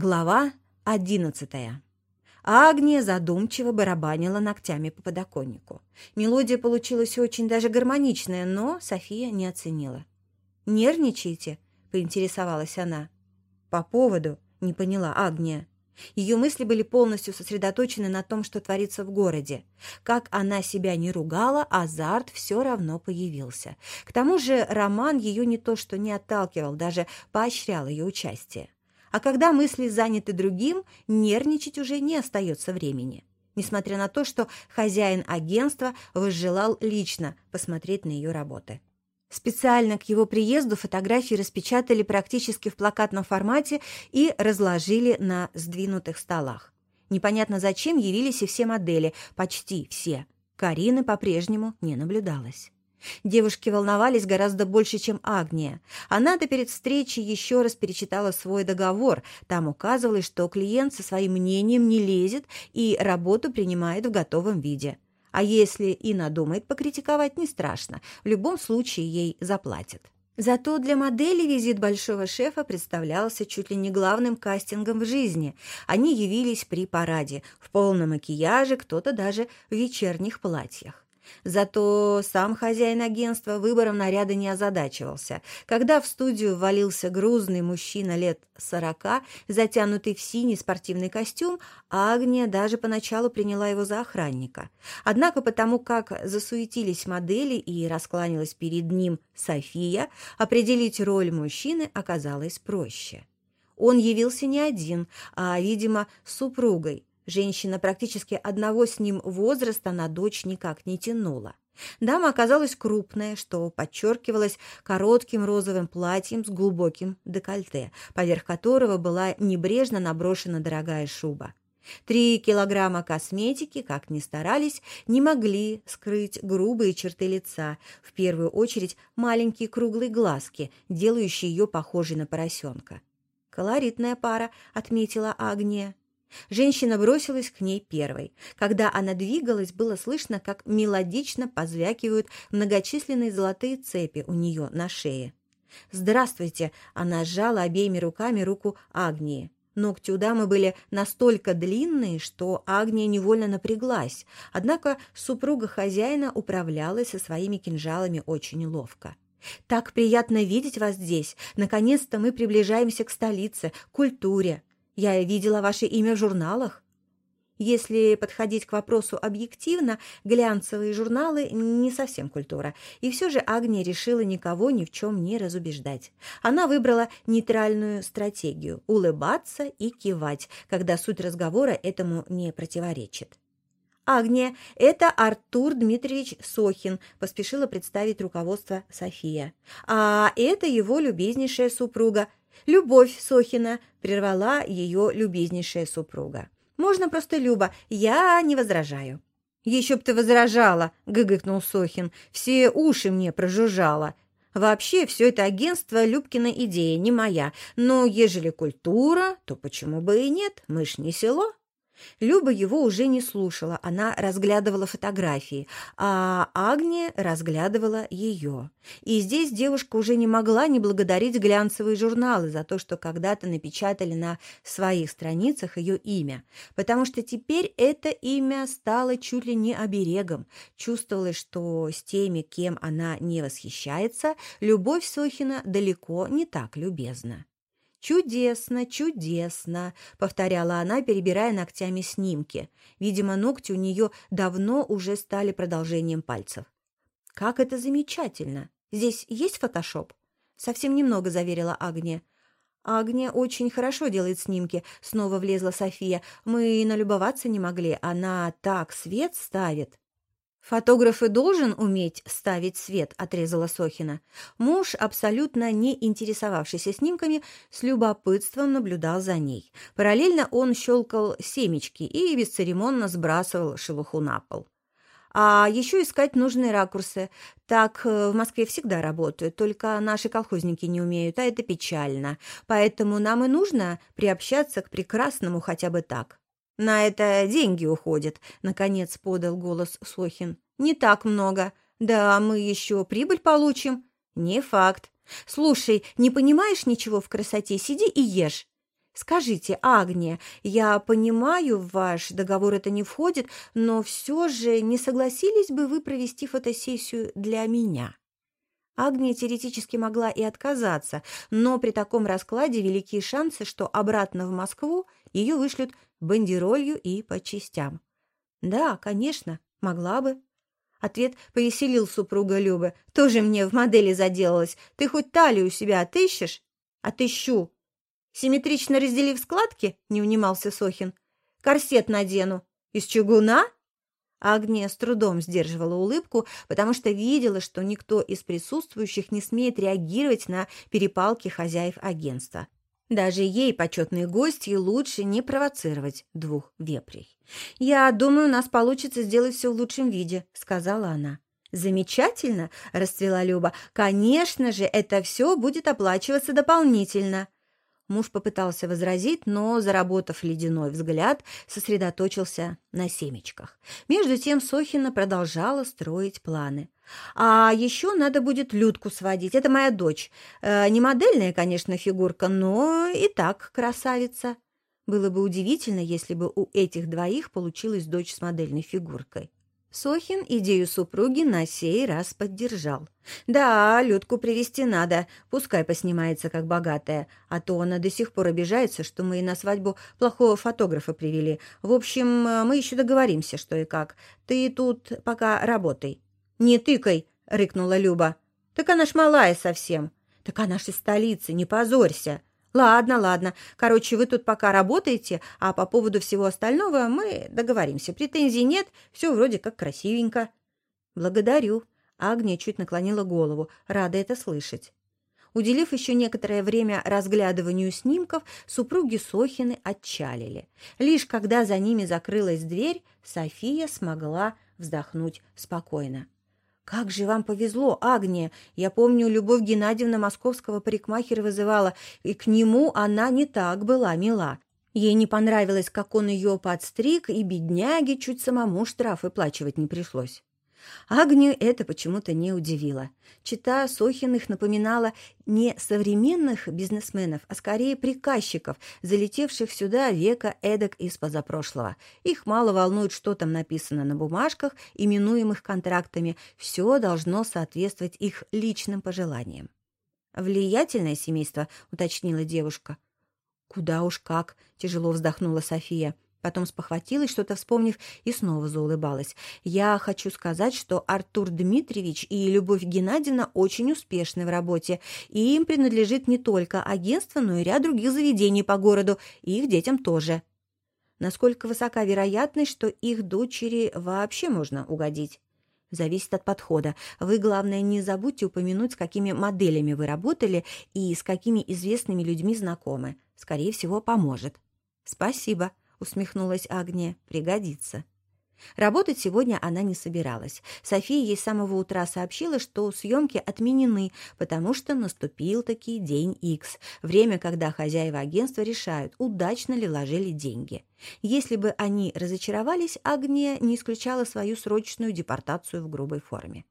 Глава одиннадцатая. Агния задумчиво барабанила ногтями по подоконнику. Мелодия получилась очень даже гармоничная, но София не оценила. «Нервничаете?» — поинтересовалась она. «По поводу?» — не поняла Агния. Ее мысли были полностью сосредоточены на том, что творится в городе. Как она себя не ругала, азарт все равно появился. К тому же роман ее не то что не отталкивал, даже поощрял ее участие. А когда мысли заняты другим, нервничать уже не остается времени. Несмотря на то, что хозяин агентства возжелал лично посмотреть на ее работы. Специально к его приезду фотографии распечатали практически в плакатном формате и разложили на сдвинутых столах. Непонятно зачем явились и все модели, почти все. Карины по-прежнему не наблюдалось. Девушки волновались гораздо больше, чем Агния. Она-то перед встречей еще раз перечитала свой договор. Там указывалось, что клиент со своим мнением не лезет и работу принимает в готовом виде. А если и надумает покритиковать, не страшно. В любом случае ей заплатят. Зато для модели визит большого шефа представлялся чуть ли не главным кастингом в жизни. Они явились при параде, в полном макияже, кто-то даже в вечерних платьях. Зато сам хозяин агентства выбором наряда не озадачивался. Когда в студию ввалился грузный мужчина лет сорока, затянутый в синий спортивный костюм, Агния даже поначалу приняла его за охранника. Однако потому, как засуетились модели и раскланялась перед ним София, определить роль мужчины оказалось проще. Он явился не один, а, видимо, с супругой, Женщина практически одного с ним возраста на дочь никак не тянула. Дама оказалась крупная, что подчеркивалось коротким розовым платьем с глубоким декольте, поверх которого была небрежно наброшена дорогая шуба. Три килограмма косметики, как ни старались, не могли скрыть грубые черты лица, в первую очередь маленькие круглые глазки, делающие ее похожей на поросенка. «Колоритная пара», — отметила Агния. Женщина бросилась к ней первой. Когда она двигалась, было слышно, как мелодично позвякивают многочисленные золотые цепи у нее на шее. «Здравствуйте!» — она сжала обеими руками руку Агнии. Ногти у дамы были настолько длинные, что Агния невольно напряглась, однако супруга хозяина управлялась со своими кинжалами очень ловко. «Так приятно видеть вас здесь! Наконец-то мы приближаемся к столице, к культуре!» Я видела ваше имя в журналах. Если подходить к вопросу объективно, глянцевые журналы не совсем культура. И все же Агния решила никого ни в чем не разубеждать. Она выбрала нейтральную стратегию – улыбаться и кивать, когда суть разговора этому не противоречит. «Агния, это Артур Дмитриевич Сохин», – поспешила представить руководство София. «А это его любезнейшая супруга «Любовь Сохина», — прервала ее любезнейшая супруга. «Можно просто Люба, я не возражаю». «Еще б ты возражала», — гыгыкнул Сохин. «Все уши мне прожужжало. Вообще, все это агентство Любкина идея, не моя. Но ежели культура, то почему бы и нет? Мы ж не село». Люба его уже не слушала, она разглядывала фотографии, а Агния разглядывала ее. И здесь девушка уже не могла не благодарить глянцевые журналы за то, что когда-то напечатали на своих страницах ее имя, потому что теперь это имя стало чуть ли не оберегом. Чувствовалось, что с теми, кем она не восхищается, любовь Сохина далеко не так любезна. «Чудесно, чудесно», — повторяла она, перебирая ногтями снимки. Видимо, ногти у нее давно уже стали продолжением пальцев. «Как это замечательно! Здесь есть фотошоп?» «Совсем немного», — заверила Агния. «Агния очень хорошо делает снимки», — снова влезла София. «Мы налюбоваться не могли. Она так свет ставит». «Фотограф и должен уметь ставить свет», — отрезала Сохина. Муж, абсолютно не интересовавшийся снимками, с любопытством наблюдал за ней. Параллельно он щелкал семечки и бесцеремонно сбрасывал шелуху на пол. А еще искать нужные ракурсы. Так э, в Москве всегда работают, только наши колхозники не умеют, а это печально. Поэтому нам и нужно приобщаться к прекрасному хотя бы так. «На это деньги уходят», — наконец подал голос Сохин. «Не так много. Да, мы еще прибыль получим». «Не факт. Слушай, не понимаешь ничего в красоте, сиди и ешь». Скажите, Агния, я понимаю, в ваш договор это не входит, но все же не согласились бы вы провести фотосессию для меня?» Агния теоретически могла и отказаться, но при таком раскладе великие шансы, что обратно в Москву ее вышлют бандеролью и по частям. «Да, конечно, могла бы». Ответ повеселил супруга Любы. «Тоже мне в модели заделалась. Ты хоть талию у себя отыщешь?» «Отыщу», Симметрично разделив складки, не унимался Сохин. Корсет надену. Из чугуна? Агния с трудом сдерживала улыбку, потому что видела, что никто из присутствующих не смеет реагировать на перепалки хозяев агентства. Даже ей, почетные гости, лучше не провоцировать двух вепрей. «Я думаю, у нас получится сделать все в лучшем виде», — сказала она. «Замечательно!» — расцвела Люба. «Конечно же, это все будет оплачиваться дополнительно». Муж попытался возразить, но, заработав ледяной взгляд, сосредоточился на семечках. Между тем Сохина продолжала строить планы. «А еще надо будет Людку сводить. Это моя дочь. Э, не модельная, конечно, фигурка, но и так красавица. Было бы удивительно, если бы у этих двоих получилась дочь с модельной фигуркой». Сохин идею супруги на сей раз поддержал. «Да, Людку привести надо, пускай поснимается как богатая, а то она до сих пор обижается, что мы на свадьбу плохого фотографа привели. В общем, мы еще договоримся, что и как. Ты тут пока работай». «Не тыкай!» — рыкнула Люба. «Так она ж малая совсем». «Так она ж из столицы, не позорься!» «Ладно, ладно. Короче, вы тут пока работаете, а по поводу всего остального мы договоримся. Претензий нет, все вроде как красивенько». «Благодарю». Агния чуть наклонила голову, рада это слышать. Уделив еще некоторое время разглядыванию снимков, супруги Сохины отчалили. Лишь когда за ними закрылась дверь, София смогла вздохнуть спокойно. «Как же вам повезло, Агния! Я помню, Любовь Геннадьевна московского парикмахера вызывала, и к нему она не так была мила. Ей не понравилось, как он ее подстриг, и бедняге чуть самому штраф выплачивать не пришлось. Агнию это почему-то не удивило. Чита Сохиных напоминала не современных бизнесменов, а скорее приказчиков, залетевших сюда века эдак из позапрошлого. Их мало волнует, что там написано на бумажках, именуемых контрактами. Все должно соответствовать их личным пожеланиям. «Влиятельное семейство», — уточнила девушка. «Куда уж как», — тяжело вздохнула София. Потом спохватилась, что-то вспомнив, и снова заулыбалась. «Я хочу сказать, что Артур Дмитриевич и Любовь Геннадьевна очень успешны в работе, и им принадлежит не только агентство, но и ряд других заведений по городу, и их детям тоже. Насколько высока вероятность, что их дочери вообще можно угодить?» Зависит от подхода. Вы, главное, не забудьте упомянуть, с какими моделями вы работали и с какими известными людьми знакомы. Скорее всего, поможет. Спасибо. — усмехнулась Агния. «Пригодится». Работать сегодня она не собиралась. София ей с самого утра сообщила, что съемки отменены, потому что наступил таки день Икс, время, когда хозяева агентства решают, удачно ли вложили деньги. Если бы они разочаровались, Агния не исключала свою срочную депортацию в грубой форме.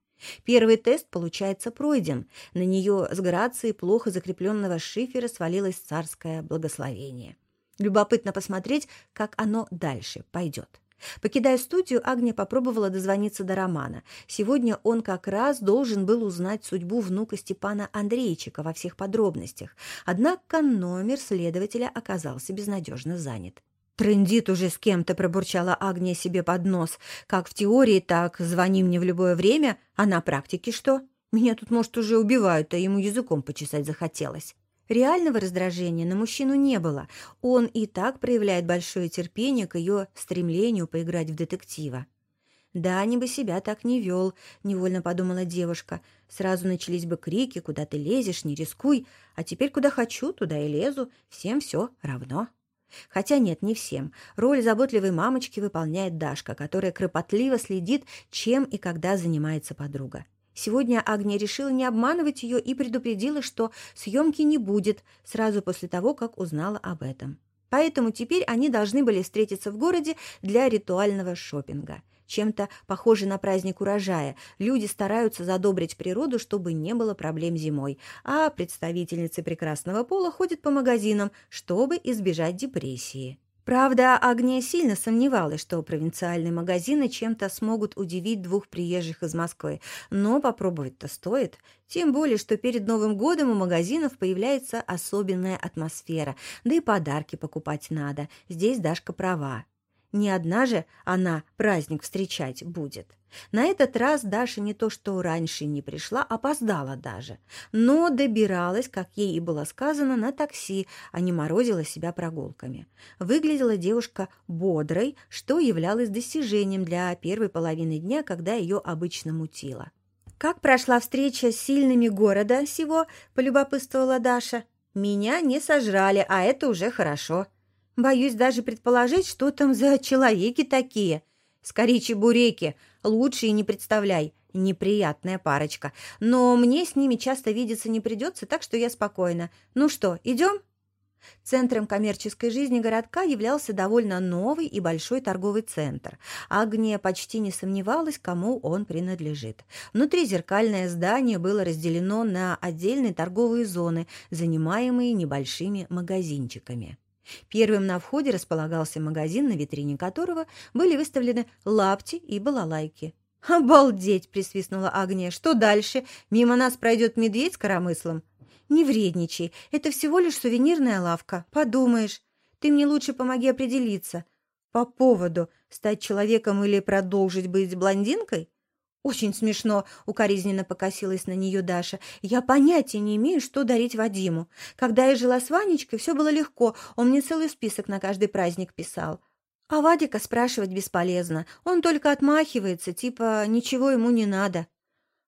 Первый тест, получается, пройден. На нее с грацией плохо закрепленного шифера свалилось царское благословение. Любопытно посмотреть, как оно дальше пойдет. Покидая студию, Агния попробовала дозвониться до Романа. Сегодня он как раз должен был узнать судьбу внука Степана Андрейчика во всех подробностях. Однако номер следователя оказался безнадежно занят. «Трындит уже с кем-то», — пробурчала Агния себе под нос. «Как в теории, так звони мне в любое время, а на практике что? Меня тут, может, уже убивают, а ему языком почесать захотелось». Реального раздражения на мужчину не было. Он и так проявляет большое терпение к ее стремлению поиграть в детектива. «Да, не бы себя так не вел», — невольно подумала девушка. «Сразу начались бы крики, куда ты лезешь, не рискуй, а теперь куда хочу, туда и лезу, всем все равно». Хотя нет, не всем. Роль заботливой мамочки выполняет Дашка, которая кропотливо следит, чем и когда занимается подруга. Сегодня Агния решила не обманывать ее и предупредила, что съемки не будет сразу после того, как узнала об этом. Поэтому теперь они должны были встретиться в городе для ритуального шопинга. чем-то похожий на праздник урожая. Люди стараются задобрить природу, чтобы не было проблем зимой. А представительницы прекрасного пола ходят по магазинам, чтобы избежать депрессии. Правда, Агния сильно сомневалась, что провинциальные магазины чем-то смогут удивить двух приезжих из Москвы, но попробовать-то стоит. Тем более, что перед Новым годом у магазинов появляется особенная атмосфера, да и подарки покупать надо. Здесь Дашка права. Не одна же она праздник встречать будет. На этот раз Даша не то что раньше не пришла, опоздала даже, но добиралась, как ей и было сказано, на такси, а не морозила себя прогулками. Выглядела девушка бодрой, что являлось достижением для первой половины дня, когда ее обычно мутило. «Как прошла встреча с сильными города сего?» – полюбопытствовала Даша. «Меня не сожрали, а это уже хорошо». Боюсь даже предположить, что там за человеки такие. Скорее чебуреки. Лучше и не представляй. Неприятная парочка. Но мне с ними часто видеться не придется, так что я спокойна. Ну что, идем? Центром коммерческой жизни городка являлся довольно новый и большой торговый центр. Агния почти не сомневалась, кому он принадлежит. Внутри зеркальное здание было разделено на отдельные торговые зоны, занимаемые небольшими магазинчиками. Первым на входе располагался магазин, на витрине которого были выставлены лапти и балалайки. «Обалдеть!» — присвистнула Агния. «Что дальше? Мимо нас пройдет медведь с коромыслом?» «Не вредничай. Это всего лишь сувенирная лавка. Подумаешь. Ты мне лучше помоги определиться. По поводу стать человеком или продолжить быть блондинкой?» «Очень смешно», — укоризненно покосилась на нее Даша. «Я понятия не имею, что дарить Вадиму. Когда я жила с Ванечкой, все было легко. Он мне целый список на каждый праздник писал. А Вадика спрашивать бесполезно. Он только отмахивается, типа «ничего ему не надо».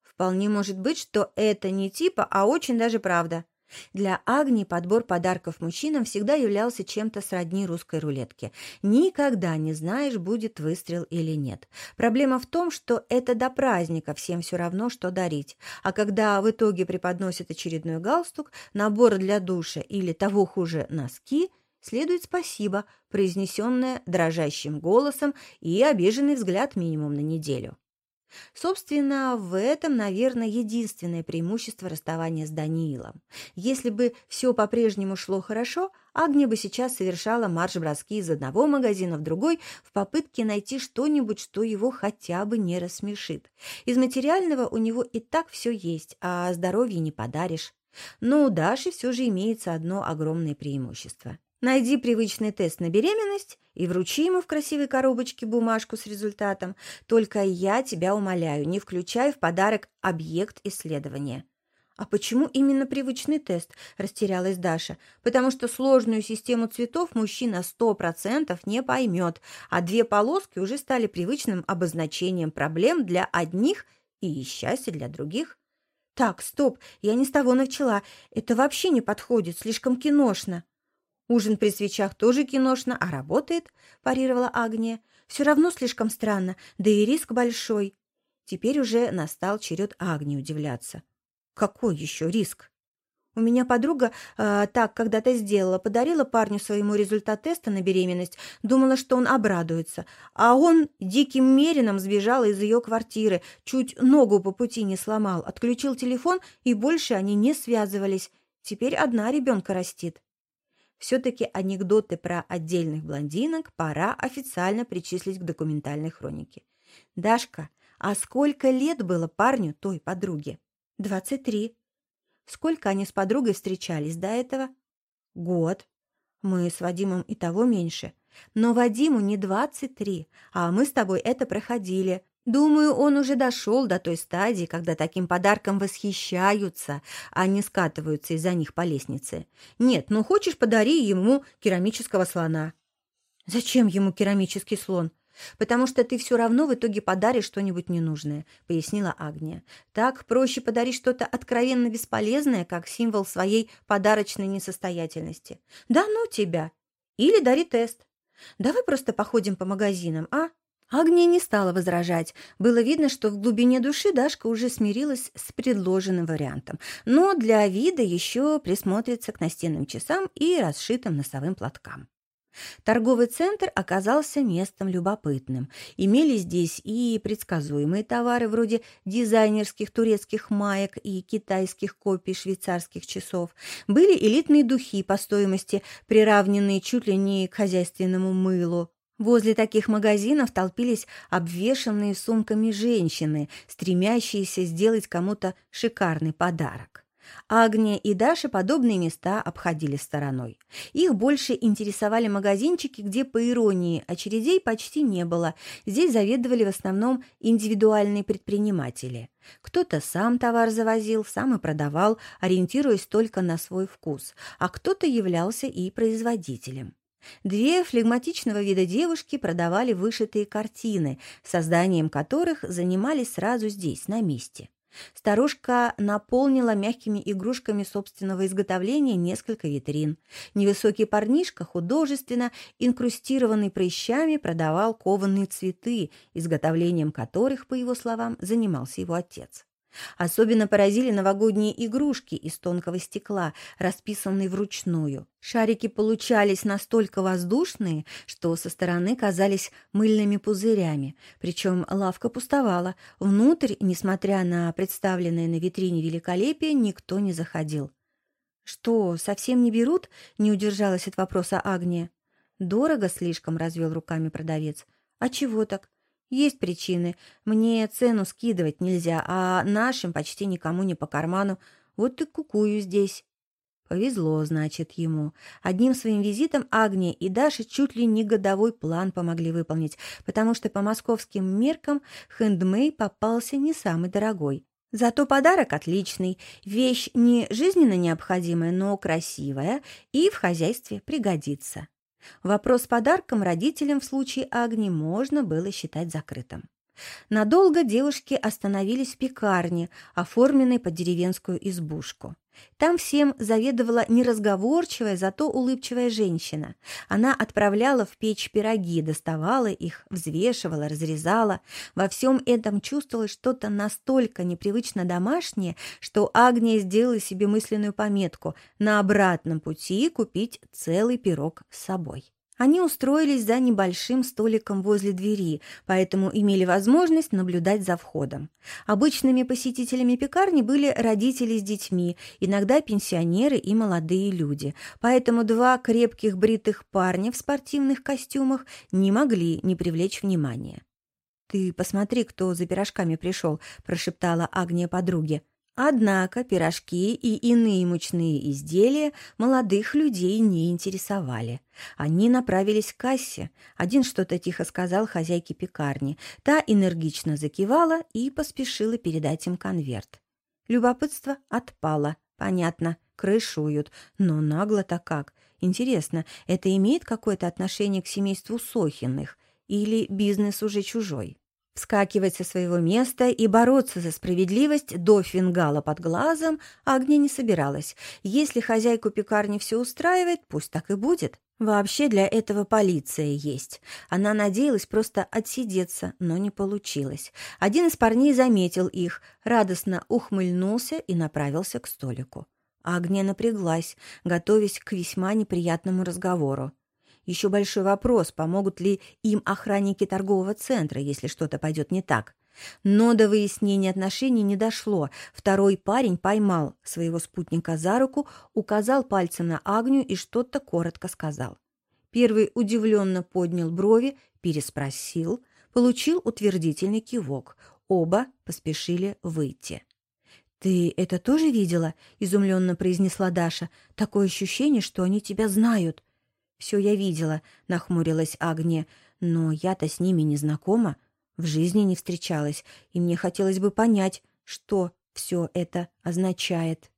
Вполне может быть, что это не типа, а очень даже правда. Для Агнии подбор подарков мужчинам всегда являлся чем-то сродни русской рулетке. Никогда не знаешь, будет выстрел или нет. Проблема в том, что это до праздника всем все равно, что дарить. А когда в итоге преподносят очередной галстук, набор для душа или того хуже носки, следует спасибо, произнесенное дрожащим голосом и обиженный взгляд минимум на неделю. Собственно, в этом, наверное, единственное преимущество расставания с Даниилом. Если бы все по-прежнему шло хорошо, Агния бы сейчас совершала марш-броски из одного магазина в другой в попытке найти что-нибудь, что его хотя бы не рассмешит. Из материального у него и так все есть, а здоровье не подаришь. Но у Даши все же имеется одно огромное преимущество – Найди привычный тест на беременность и вручи ему в красивой коробочке бумажку с результатом. Только я тебя умоляю, не включай в подарок объект исследования. «А почему именно привычный тест?» – растерялась Даша. «Потому что сложную систему цветов мужчина сто процентов не поймет, а две полоски уже стали привычным обозначением проблем для одних и счастья для других». «Так, стоп, я не с того начала. Это вообще не подходит, слишком киношно». Ужин при свечах тоже киношно, а работает, парировала Агния. Все равно слишком странно, да и риск большой. Теперь уже настал черед Агнии удивляться. Какой еще риск? У меня подруга э, так когда-то сделала, подарила парню своему результат теста на беременность, думала, что он обрадуется, а он диким мерином сбежал из ее квартиры, чуть ногу по пути не сломал, отключил телефон, и больше они не связывались. Теперь одна ребенка растит. Все-таки анекдоты про отдельных блондинок пора официально причислить к документальной хронике. «Дашка, а сколько лет было парню той подруге?» «Двадцать три». «Сколько они с подругой встречались до этого?» «Год». «Мы с Вадимом и того меньше. Но Вадиму не двадцать три, а мы с тобой это проходили. Думаю, он уже дошел до той стадии, когда таким подарком восхищаются, а не скатываются из-за них по лестнице. Нет, ну хочешь, подари ему керамического слона. Зачем ему керамический слон? «Потому что ты все равно в итоге подаришь что-нибудь ненужное», — пояснила Агния. «Так проще подарить что-то откровенно бесполезное, как символ своей подарочной несостоятельности. Да ну тебя! Или дари тест. Давай просто походим по магазинам, а?» Агния не стала возражать. Было видно, что в глубине души Дашка уже смирилась с предложенным вариантом, но для вида еще присмотрится к настенным часам и расшитым носовым платкам. Торговый центр оказался местом любопытным. Имели здесь и предсказуемые товары вроде дизайнерских турецких маек и китайских копий швейцарских часов. Были элитные духи по стоимости, приравненные чуть ли не к хозяйственному мылу. Возле таких магазинов толпились обвешанные сумками женщины, стремящиеся сделать кому-то шикарный подарок. Агния и Даша подобные места обходили стороной. Их больше интересовали магазинчики, где, по иронии, очередей почти не было. Здесь заведовали в основном индивидуальные предприниматели. Кто-то сам товар завозил, сам и продавал, ориентируясь только на свой вкус, а кто-то являлся и производителем. Две флегматичного вида девушки продавали вышитые картины, созданием которых занимались сразу здесь, на месте. Старушка наполнила мягкими игрушками собственного изготовления несколько витрин. Невысокий парнишка, художественно, инкрустированный прыщами, продавал кованые цветы, изготовлением которых, по его словам, занимался его отец. Особенно поразили новогодние игрушки из тонкого стекла, расписанные вручную. Шарики получались настолько воздушные, что со стороны казались мыльными пузырями. Причем лавка пустовала. Внутрь, несмотря на представленное на витрине великолепие, никто не заходил. «Что, совсем не берут?» — не удержалась от вопроса Агния. «Дорого слишком», — развел руками продавец. «А чего так? Есть причины. Мне цену скидывать нельзя, а нашим почти никому не по карману. Вот и кукую здесь. Повезло, значит, ему. Одним своим визитом Агния и Даша чуть ли не годовой план помогли выполнить, потому что по московским меркам хендмей попался не самый дорогой. Зато подарок отличный, вещь не жизненно необходимая, но красивая и в хозяйстве пригодится. Вопрос с подарком родителям в случае Агни можно было считать закрытым. Надолго девушки остановились в пекарне, оформленной под деревенскую избушку. Там всем заведовала неразговорчивая, зато улыбчивая женщина. Она отправляла в печь пироги, доставала их, взвешивала, разрезала. Во всем этом чувствовалось что-то настолько непривычно домашнее, что Агния сделала себе мысленную пометку на обратном пути купить целый пирог с собой. Они устроились за небольшим столиком возле двери, поэтому имели возможность наблюдать за входом. Обычными посетителями пекарни были родители с детьми, иногда пенсионеры и молодые люди, поэтому два крепких бритых парня в спортивных костюмах не могли не привлечь внимания. «Ты посмотри, кто за пирожками пришел», – прошептала Агния подруге. Однако пирожки и иные мучные изделия молодых людей не интересовали. Они направились к кассе. Один что-то тихо сказал хозяйке пекарни. Та энергично закивала и поспешила передать им конверт. Любопытство отпало. Понятно, крышуют. Но нагло-то как. Интересно, это имеет какое-то отношение к семейству Сохиных? Или бизнес уже чужой? Вскакивать со своего места и бороться за справедливость до фингала под глазом Агния не собиралась. Если хозяйку пекарни все устраивает, пусть так и будет. Вообще для этого полиция есть. Она надеялась просто отсидеться, но не получилось. Один из парней заметил их, радостно ухмыльнулся и направился к столику. Агния напряглась, готовясь к весьма неприятному разговору. Еще большой вопрос, помогут ли им охранники торгового центра, если что-то пойдет не так. Но до выяснения отношений не дошло. Второй парень поймал своего спутника за руку, указал пальцем на Агню и что-то коротко сказал. Первый удивленно поднял брови, переспросил, получил утвердительный кивок. Оба поспешили выйти. «Ты это тоже видела?» — изумленно произнесла Даша. «Такое ощущение, что они тебя знают». «Все я видела», — нахмурилась Агния, «но я-то с ними не знакома, в жизни не встречалась, и мне хотелось бы понять, что все это означает».